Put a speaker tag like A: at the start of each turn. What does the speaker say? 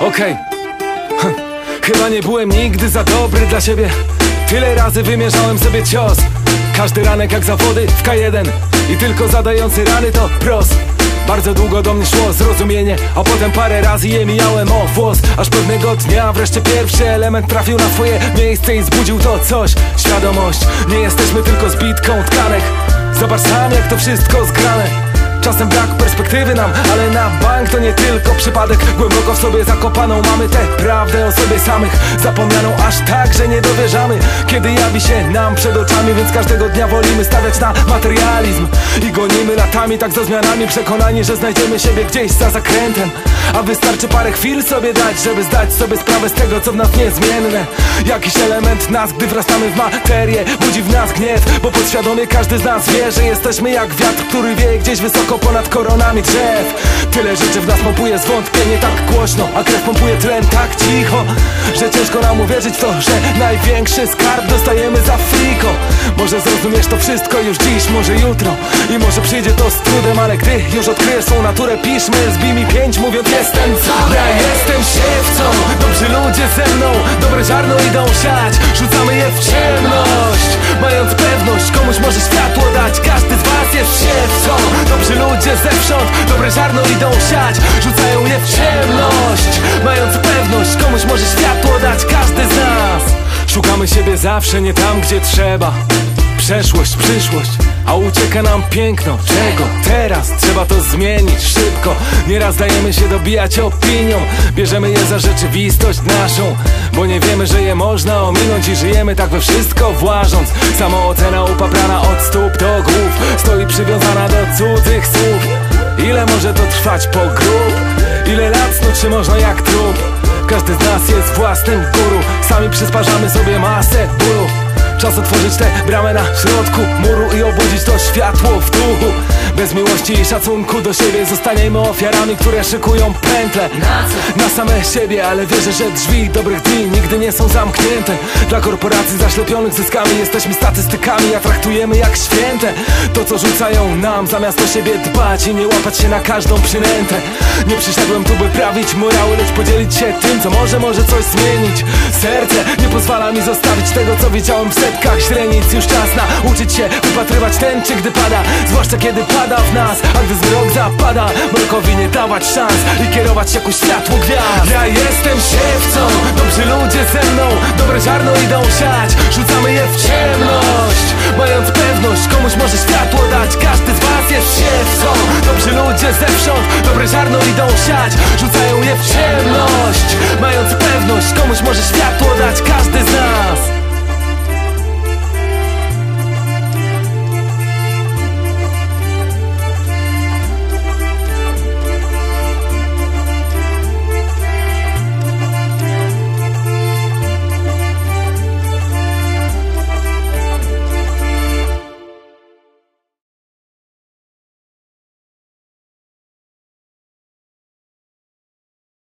A: Okej. Hm. Chyba nie byłem nigdy za dobry dla siebie. Tyle razy wymierzałem sobie cios. Każdy ranek jak zawody w K1 I tylko zadający rany to pros. Bardzo długo do mnie szło zrozumienie A potem parę razy je mijałem o włos. Aż pewnego dnia wreszcie pierwszy element trafił na swoje miejsce I zbudził to coś. Świadomość. Nie jesteśmy tylko zbitką tkanek. Zobacz sam jak to wszystko zgrane Czasem brak perspektywy nam, ale na bank to nie tylko przypadek. Głęboko w sobie zakopaną mamy tę prawdę o sobie samych. Zapomnianą aż tak, że nie dowierzamy Kiedy jawi się nam przed oczami. Więc każdego dnia wolimy stawiać na materializm I gonimy latami tak za zmianami. Przekonani, że znajdziemy siebie gdzieś za zakrętem. A wystarczy parę chwil sobie dać, żeby zdać sobie sprawę z tego co w nas niezmienne. Jakiś element nas, gdy wrastamy w materię Budzi w nas gniew, bo podświadomie każdy z nas wie Że jesteśmy jak wiatr, który wieje gdzieś wysoko ponad koronami drzew. Tyle rzeczy w nas pompuje zwątpienie tak głośno A krew pompuje tlen tak cicho Że ciężko nam uwierzyć w to, że największy skarb dostajemy za friko. Może zrozumiesz to wszystko już dziś, może jutro. I może przyjdzie to z trudem, ale gdy już odkryjesz swą naturę Piszmy, zbij mi pięć mówiąc jestem co Ja jestem siewcą, dobrzy ludzie ze mną Dobre ziarno idą siać, rzucamy je w ciemność Mając pewność, komuś może idą siać Rzucają je w ciemność. Mając pewność, komuś może światło dać Każdy z nas. Szukamy siebie zawsze nie tam, gdzie trzeba. Przeszłość, przyszłość, a ucieka nam piękno. Czego? Teraz trzeba to zmienić szybko? Nieraz dajemy się dobijać opinią. Bierzemy je za rzeczywistość naszą Bo nie wiemy, że je można ominąć I żyjemy tak we wszystko włażąc. Samoocena upaprana od stóp do głów Stoi przywiązana do cudzych słów Ile może to trwać po grób? Ile lat snuć się można jak trup? Każdy z nas jest własnym guru Sami przysparzamy sobie masę bólu Czas otworzyć tę bramę na środku muru I obudzić to światło w duchu. Bez miłości i szacunku do siebie Zostaniemy ofiarami, które szykują pętle Na same siebie, ale wierzę, że drzwi dobrych dni Nigdy nie są zamknięte. Dla korporacji zaślepionych zyskami Jesteśmy statystykami, a traktujemy jak święte. To co rzucają nam, zamiast o siebie dbać I nie łapać się na każdą przynętę. Nie przyszedłem tu, by prawić morały Lecz podzielić się tym, co może, może coś zmienić Serce. Nie pozwala mi zostawić tego, co widziałem w setkach źrenic Już czas na uczyć się wypatrywać tęczy, gdy pada. Zwłaszcza kiedy pada w nas, a gdy zmrok zapada. Mrokowi nie dawać szans i kierować się ku światłu gwiazd. Ja jestem siewcą, dobrzy ludzie ze mną Dobre ziarno idą siać, rzucamy je w ciemność Mając pewność, komuś może światło dać. Każdy z was jest siewcą Dobrzy ludzie zewsząd, dobre ziarno idą siać. Rzucają je w ciemność Mając pewność, komuś może światło